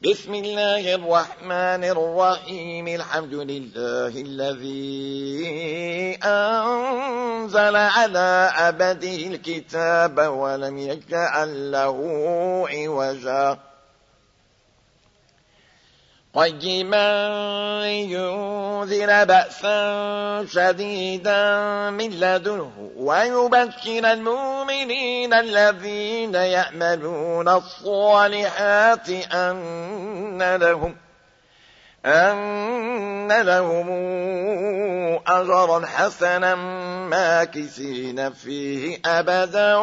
بسم الله الرحمن الرحيم. الحمد لله الذي أنزل على عبده الكتاب ولم يجعل له عوجا. قيما لينذر بأسا شديدا من لدنه ويبشر المؤمنين الذين يأملون الصالحات أن لهم أن لهم أجرا حسنا ماكسين فيه أبدا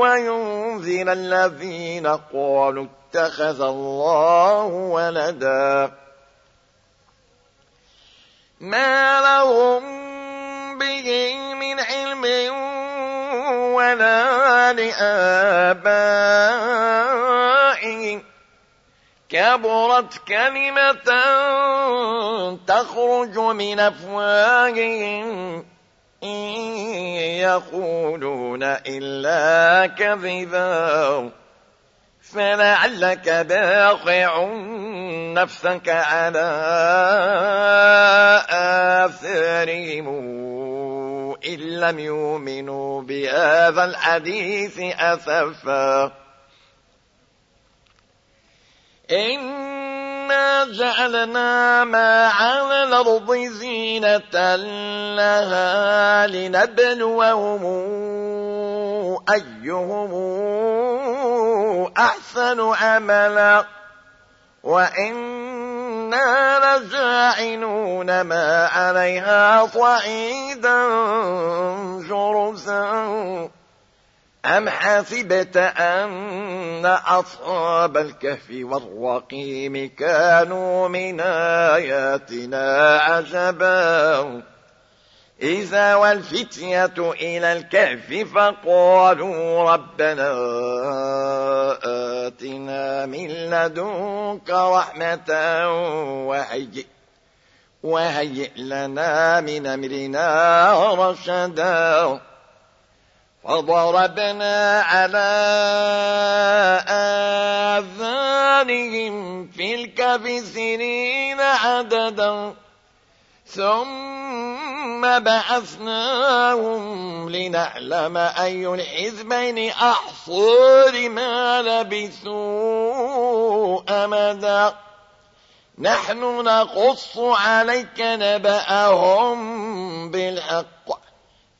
وينذر الذين قالوا اتخذ الله ولدا. ما لهم به من علم ولا لآبائهم كبرت كلمة تخرج من أفواههم. إن يقولون إلا كذبا. فلعلك باقع نفسك على آثارهم. إن لم يؤمنوا بهذا الحديث أسفا. إنا جعلنا ما على الأرض زينة لها لنبلوهم أيهم أحسن عملا وإنا لجاعلون ما عليها صعيدا جرزا أم حسبت أن أصحاب الكهف والرقيم كانوا من آياتنا عجبا؟ إذا والفتية إلى الكهف فقالوا ربنا آتنا من لدنك رحمة وهيئ, وهيئ لنا من أمرنا رشدا. فضربنا على آذانهم في الكهف سنين عددا. ثم بعثناهم لنعلم أي الحزبين أحصى لما لبثوا أمدا. نحن نقص عليك نبأهم بالحق.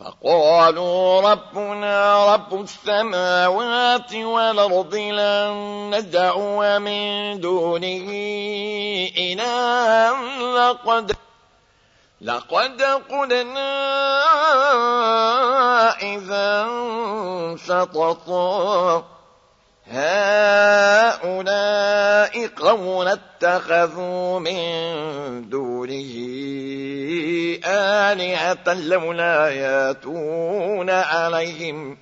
فقالوا ربنا رب السماوات والأرض لن ندعو من دونه إلها لقد لقد قلنا إذا شططا هؤلاء قوم اتخذوا من دونه آلهة لولا ياتون عليهم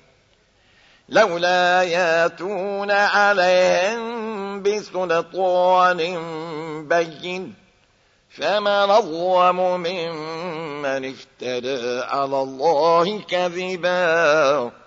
لولا ياتون عليهم بسلطان بين. فمن أظلم ممن افترى على الله كذبا.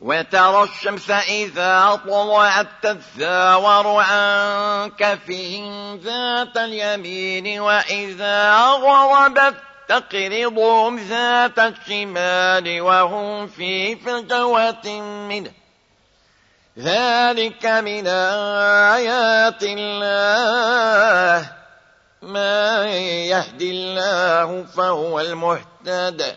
وترى الشمس إذا طلعت تزاور عن كفهم ذات اليمين وإذا غربت تقرضهم ذات الشمال وهم في فجوة منه. ذلك من آيات الله. ما يهدي الله فهو المهتد.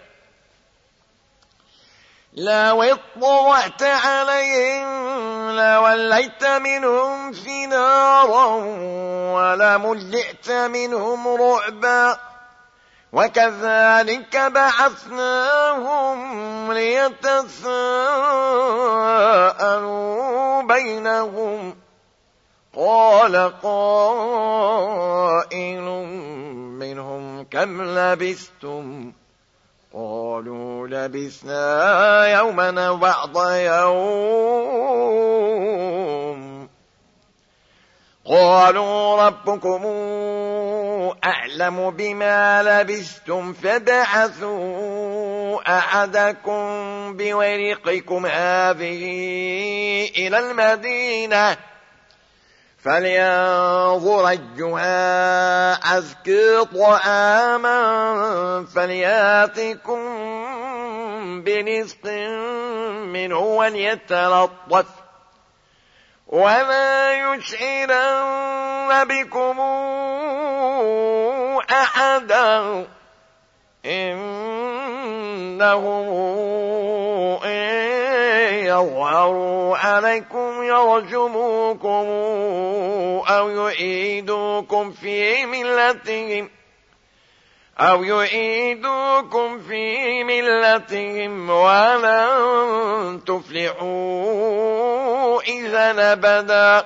لو اطلعت عليهم لوليت منهم فرارا ولملئت منهم رعبا. وكذلك بعثناهم ليتساءلوا بينهم. قال قائل منهم كم لبثتم؟ قالوا لبثنا يوما بعض يوم. قالوا ربكم أعلم بما لبثتم فبعثوا أحدكم بورقكم هذه إلى المدينة. فلينظر أيها أزكي طعاما فلياتكم بنسق منه وليتلطف. وما يشعرن بكم أحدا إنه إن يظهروا عليكم يرجموكم أو يعيدوكم في ملتهم أو يعيدوكم في ملتهم ولن تفلحوا إذا نبدا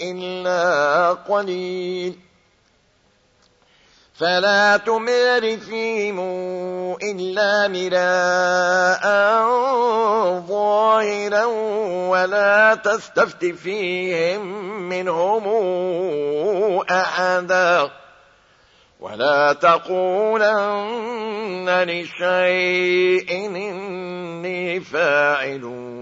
إلا قليل. فلا تمر فيهم إلا مراء ظاهرا ولا تستفت فيهم منهم أحدا. ولا تقولن لشيء إني فاعل.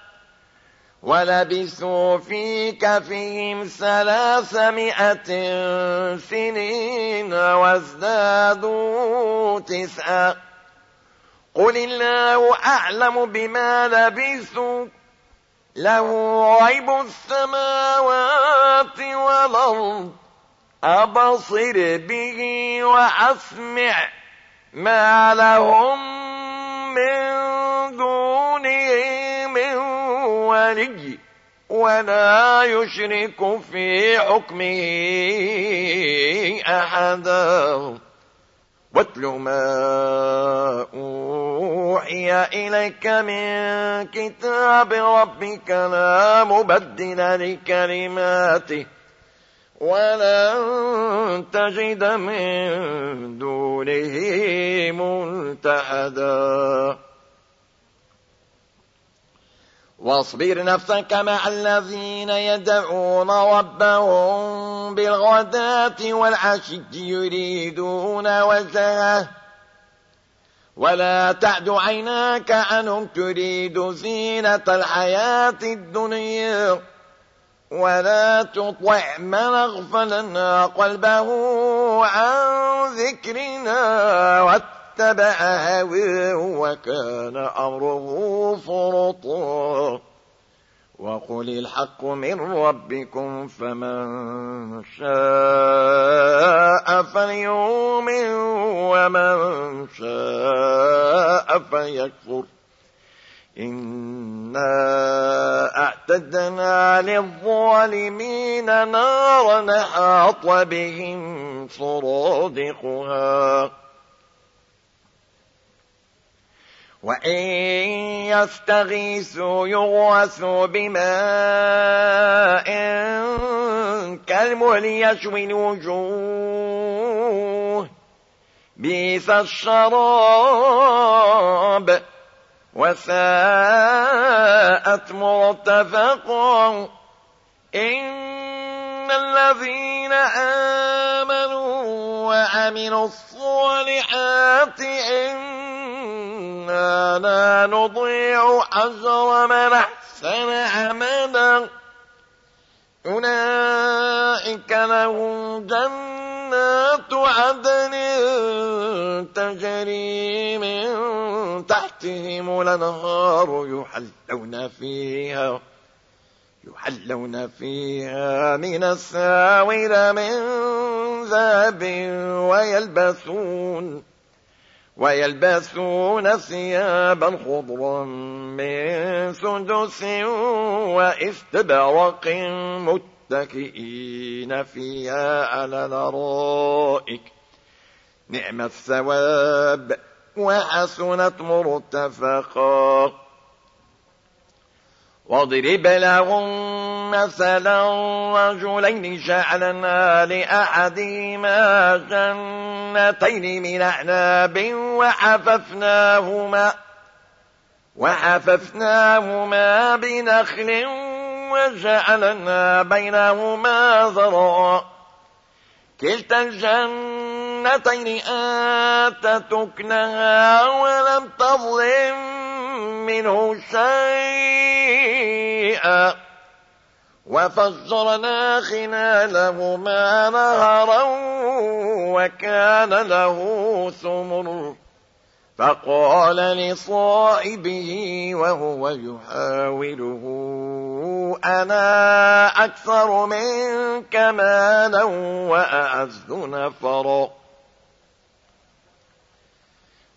ولبثوا في كفهم ثلاثمائة سنين وازدادوا تسعا قل الله أعلم بما لبثوا له غيب السماوات والأرض. أبصر به وأسمع ما لهم من دونه من ولي ولا يشرك في حكمه أحدا واتل ما أوحي إليك من كتاب ربك لا مبدل لكلماته ولن تجد من دونه ملتحدا. واصبر نفسك مع الذين يدعون ربهم بالغداة والعشي يريدون وجهه. ولا تعد عيناك عنهم تريد زينة الحياة الدنيا. ولا تطع من أغفلنا قلبه عن ذكرنا. واتبع هواه وكان أمره فرطا. وقل الحق من ربكم فمن شاء فليؤمن ومن شاء فيكفر. إنا أعتدنا للظالمين نارا نحاط بهم صرادقها وإن يستغيثوا يغوثوا بماء كالمهل يشوي الوجوه بيس الشراب وساءت مرتفقا إن الذين آمنوا وعملوا الصالحات إنا لا نضيع أجر من أحسن عملا. أولئك لهم جنات عدن تجري من تحتهم الأنهار يحلون فيها يحلون فيها من الساور من ذهب ويلبسون. ويلبسون ثيابا خضرا من سندس وإستبرق متكئين فيها على الأرائك. نعم الثواب وحسنت مرتفقا. واضرب لهم مثلا رجلين جعلنا لأحدهما جنتين من أعناب وحففناهما وحففناهما بنخل وجعلنا بينهما ذرا كلتا الجنتين آتت تكنها ولم تظلم منه شيئا وفجرنا خلالهما نهرا وكان له ثمر. فقال لصائبه وهو يحاوله أنا أكثر منك مالا وأعز نفرا.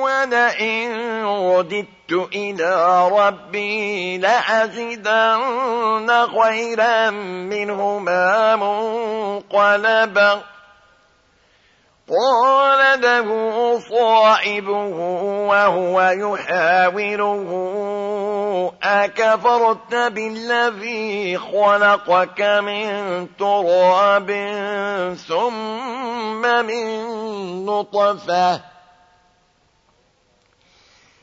ولئن رددت إلى ربي لأجدن خيرا منهما منقلبا قال له صاحبه وهو يحاوره أكفرت بالذي خلقك من تراب ثم من نطفة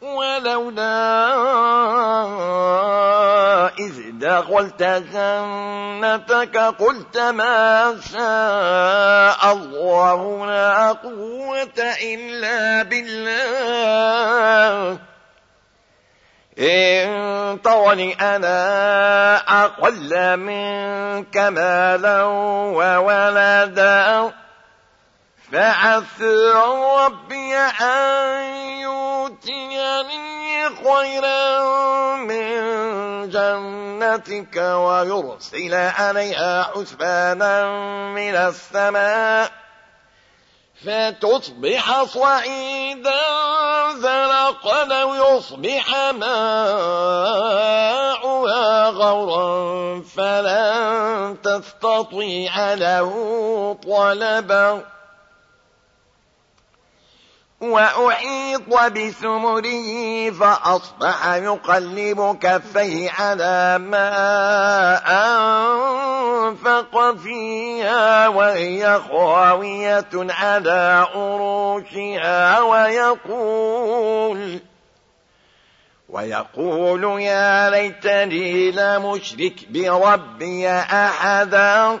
ولولا إذ دخلت جنتك قلت ما شاء الله لا قوة إلا بالله. إن طولي أنا أقل منك مالا وولدا فعسى ربي أن يؤتيني خيرا من جنتك ويرسل عليها حسبانا من السماء فتصبح صعيدا زرقا أو يصبح ماؤها غورا فلن تستطيع له طلبا وأحيط بثمره فأصبح يقلب كفيه على ما أنفق فيها وهي خاوية على أروشها ويقول ويقول يا ليتني لمشرك بربي أحدا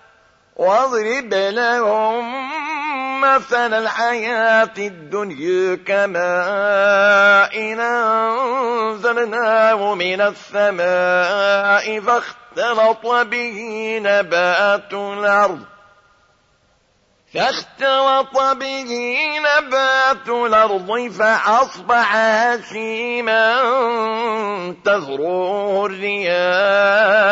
واضرب لهم مثل الحياة الدنيا كماء أنزلناه من السماء فاختلط به نبات الأرض فاختلط به نبات الأرض فأصبح هشيما تذروه الرياح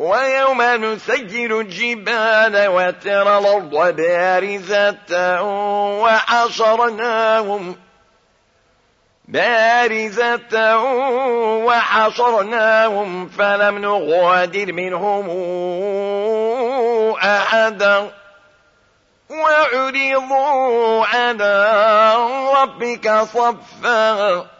ويوم نسجل الجبال وترى الأرض بارزة وحشرناهم. بارزة وحشرناهم فلم نغادر منهم أحدا. وعرضوا على ربك صفا.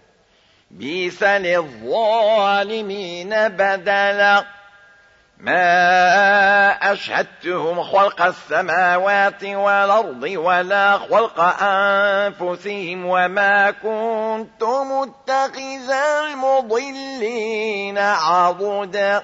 بيس للظالمين بدلا. ما أشهدتهم خلق السماوات والأرض ولا خلق أنفسهم وما كنت متخذ المضلين عضدا.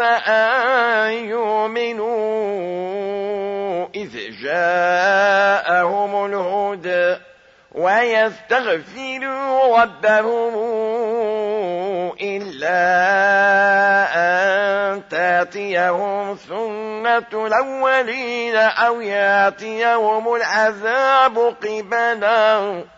أن يؤمنوا إذ جاءهم الهدى ويستغفروا ربهم إلا أن تأتيهم سنة الأولين أو يأتيهم العذاب قبلا.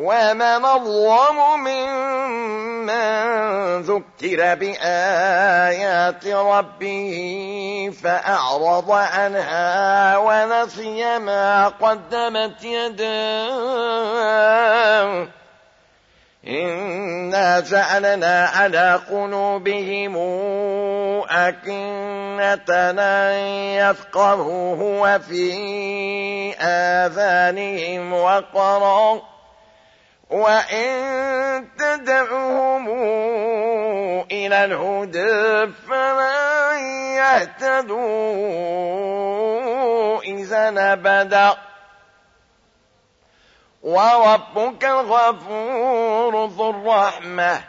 ومن الظلم ممن ذكر بآيات ربه فأعرض عنها ونسي ما قدمت يداه إنا جعلنا على قلوبهم أكنة يفقهوه وفي آذانهم وقرا وإن تدعهم إلى الهدى فلا يهتدوا إذا نبدا وربك الغفور ذو الرحمة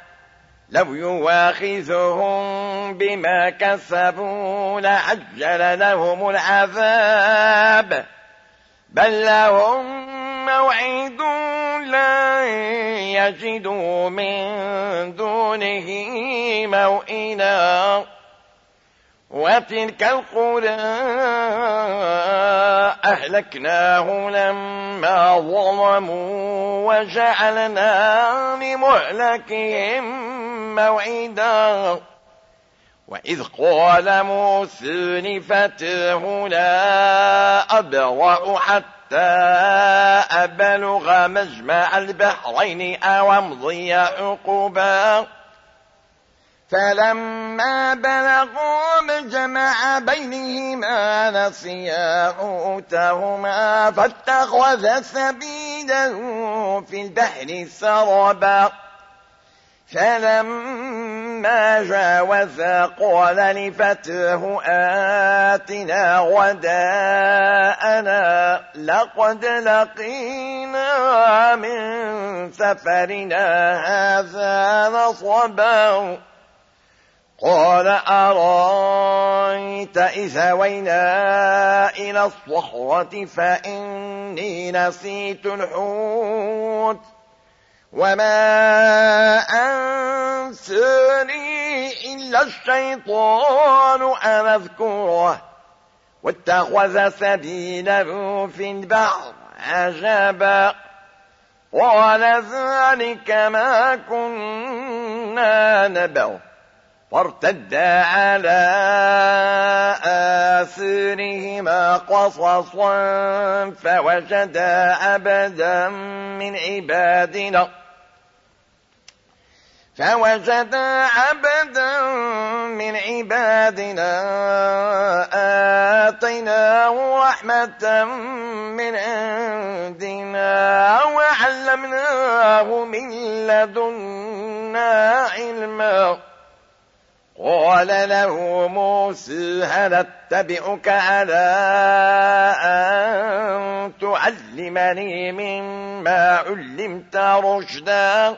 لو يواخذهم بما كسبوا لعجل لهم العذاب بل لهم موعد لا يجدوا من دونه موئنا وتلك القرى أهلكناه لما ظلموا وجعلنا لمهلكهم موعدا وإذ قال موسى لفتاه لا أبرأ حتى أبلغ مجمع البحرين أو أمضي عقبا فلما بلغوا مجمع بينهما نسيا حوتهما فاتخذ سبيله في البحر سربا. فلما جاوزا قال لفتاه آتنا وداءنا لقد لقينا من سفرنا هذا نصبا. قال أرأيت إذا وينا إلى الصخرة فإني نسيت الحوت. وما أنساني إلا الشيطان أن أذكره واتخذ سبيله في البحر عجبا قال ذلك ما كنا نبغ فارتدا على آثارهما قصصا فوجدا عبدا من عبادنا فوجدا عبدا من عبادنا آتيناه رحمة من عندنا وعلمناه من لدنا علما. قال له موسى هل أتبعك على أن تعلمني مما علمت رشدا؟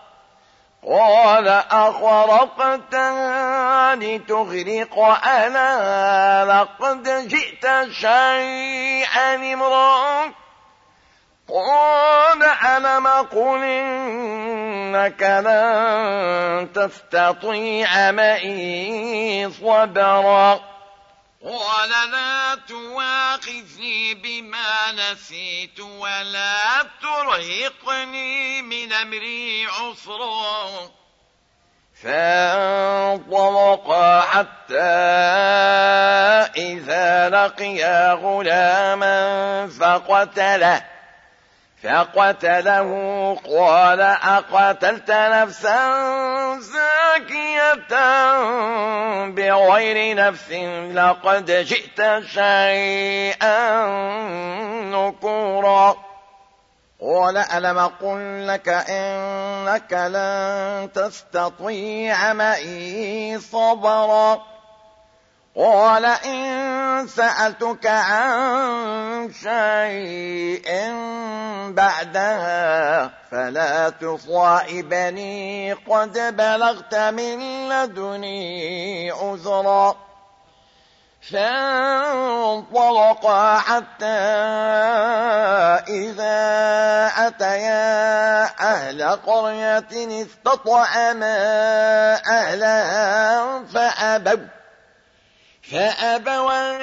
قال أخرقتها لتغرق أنا لقد جئت شيئا امرا قال ألم قل إنك لن تستطيع معي صبرا؟ قال لا تواخذني بما نسيت ولا ترهقني من أمري عسرا فانطلقا حتى إذا لقيا غلاما فقتله فقتله قال أقتلت نفسا زاكية بغير نفس لقد جئت شيئا نكورا. قال ألم قل لك إنك لن تستطيع معي صبرا؟ قال إن سألتك عن شيء بعدها فلا تصائبني قد بلغت من لدني عذرا فانطلقا حتى إذا أتيا أهل قرية استطعما أهلها فأبوا فأبوا أن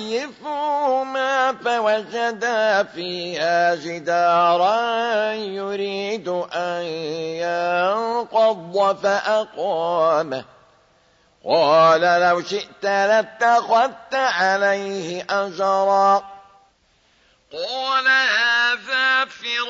يضيفوهما فوجدا فيها جدارا يريد أن ينقض فأقامه قال لو شئت لاتخذت عليه أجرا. قال هذا فراق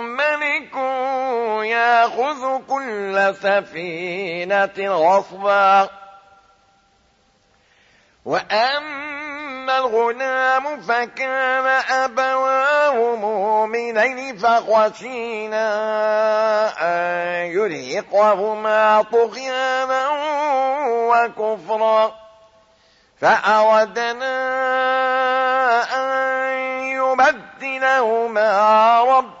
يأخذ كل سفينة غصبا. وأما الغلام فكان أبواه مؤمنين فخشينا أن يرهقهما طغيانا وكفرا. فأردنا أن يبدلهما رب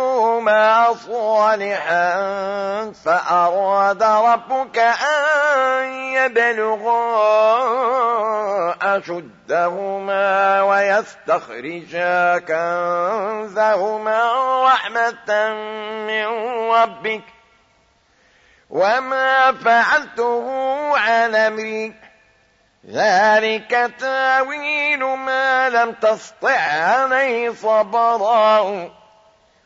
صالحا فأراد ربك أن يبلغا أشدهما ويستخرجا كنزهما رحمة من ربك. وما فعلته عن أمرك ذلك تأويل ما لم تسطع عليه صبرا.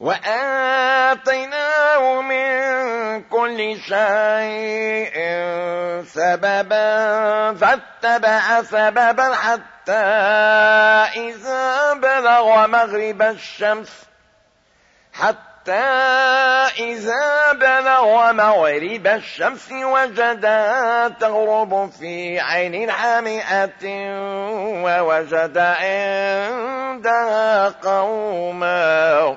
وآتيناه من كل شيء سببا فاتبع سببا حتى إذا بلغ مغرب الشمس حتى إذا بلغ مغرب الشمس وجدا تغرب في عين حامئة ووجد عندها قوما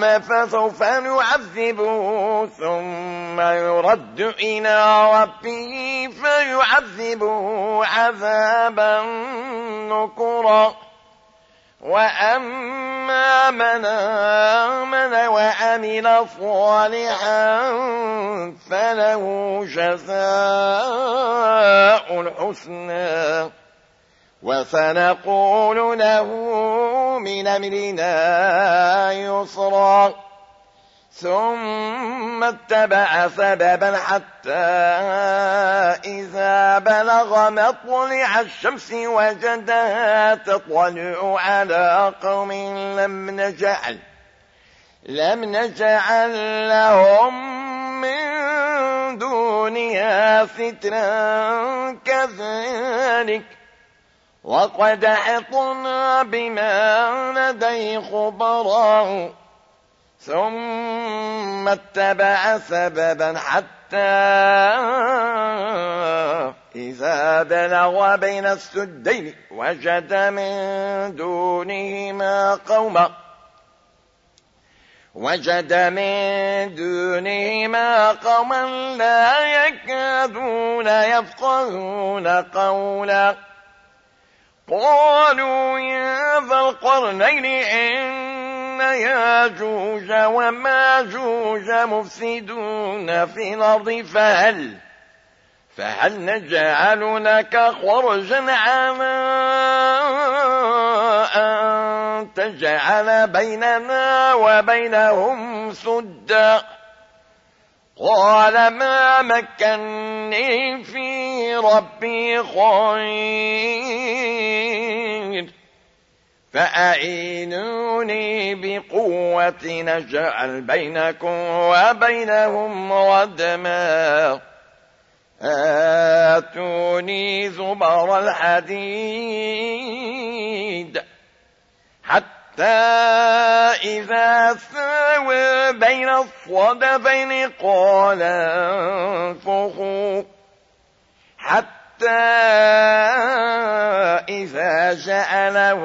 ظلم فسوف نعذبه ثم يرد إلى ربه فيعذبه عذابا نكرا. وأما من آمن وأمن صالحا فله جزاء الحسنى. وسنقول له من أمرنا يسرا. ثم اتبع سببا حتى إذا بلغ مطلع الشمس وجدها تطلع على قوم لم نجعل لم نجعل لهم من دونها سترا كذلك. وقد حطنا بما لدي خبرا ثم اتبع سببا حتى إذا بلغ بين السدين وجد من دونهما قوما وجد من دونهما قوما لا يكادون يفقهون قولا. قالوا يا ذا القرنين إن ياجوج وماجوج مفسدون في الأرض فهل فهل نجعل لك خرجا على أن تجعل بيننا وبينهم سدا؟ قال ما مكني في ربي خير. فأعينوني بقوة نجعل بينكم وبينهم ردما. آتوني زبر الحديد. حتى إذا ساوى بين الصدفين قال انفخوا حتى إذا جعله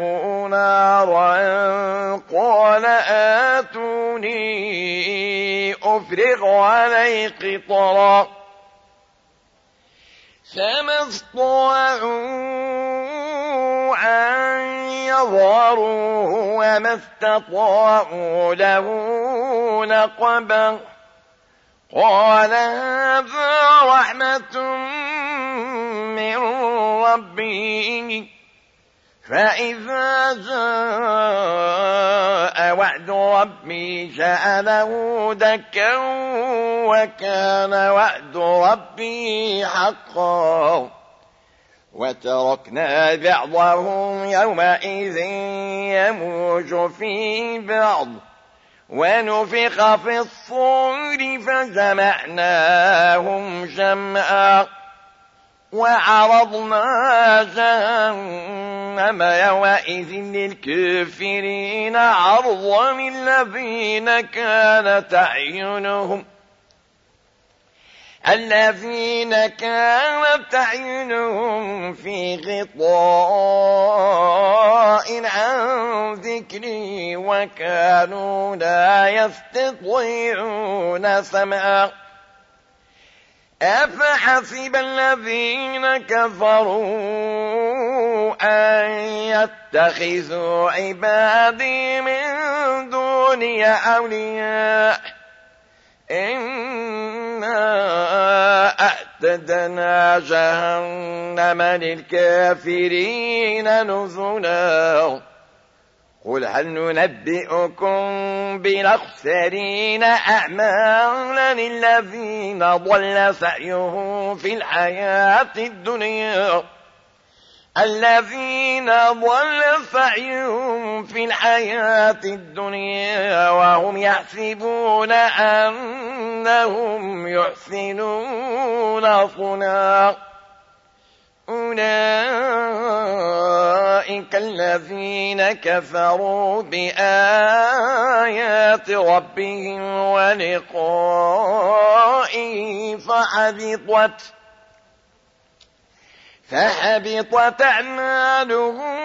نارا قال آتوني أفرغ عليه قطرا فما استطاعوا أن يظهروه وما استطاعوا له نقبا قال هذا رحمة من ربي. فإذا جاء وعد ربي جعله دكا وكان وعد ربي حقا. وتركنا بعضهم يومئذ يموج في بعض. ونفخ في الصور فجمعناهم جمعا وعرضنا جهنم يومئذ للكافرين عرضا الذين كانت أعينهم الذين كانت عينهم في غطاء عن ذكري وكانوا لا يستطيعون سمعا. أفحسب الذين كفروا أن يتخذوا عبادي من دوني أولياء إنا أعتدنا جهنم للكافرين نزلا. قل هل ننبئكم بالأخسرين أعمالا الذين ضل سعيهم في الحياة الدنيا؟ الذين ضل سعيهم في الحياة الدنيا وهم يحسبون أنهم يحسنون صنعا. أولئك الذين كفروا بآيات ربهم ولقائه فحبطت فحبطت أعمالهم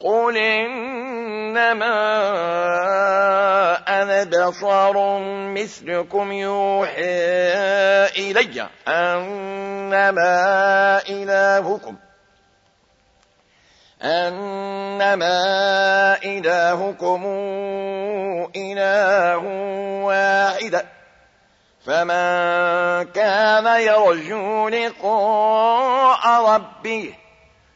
قل إنما أنا بصر مثلكم يوحي إلي أنما إلهكم أنما إلهكم إله واحد فمن كان يرجو لقاء ربه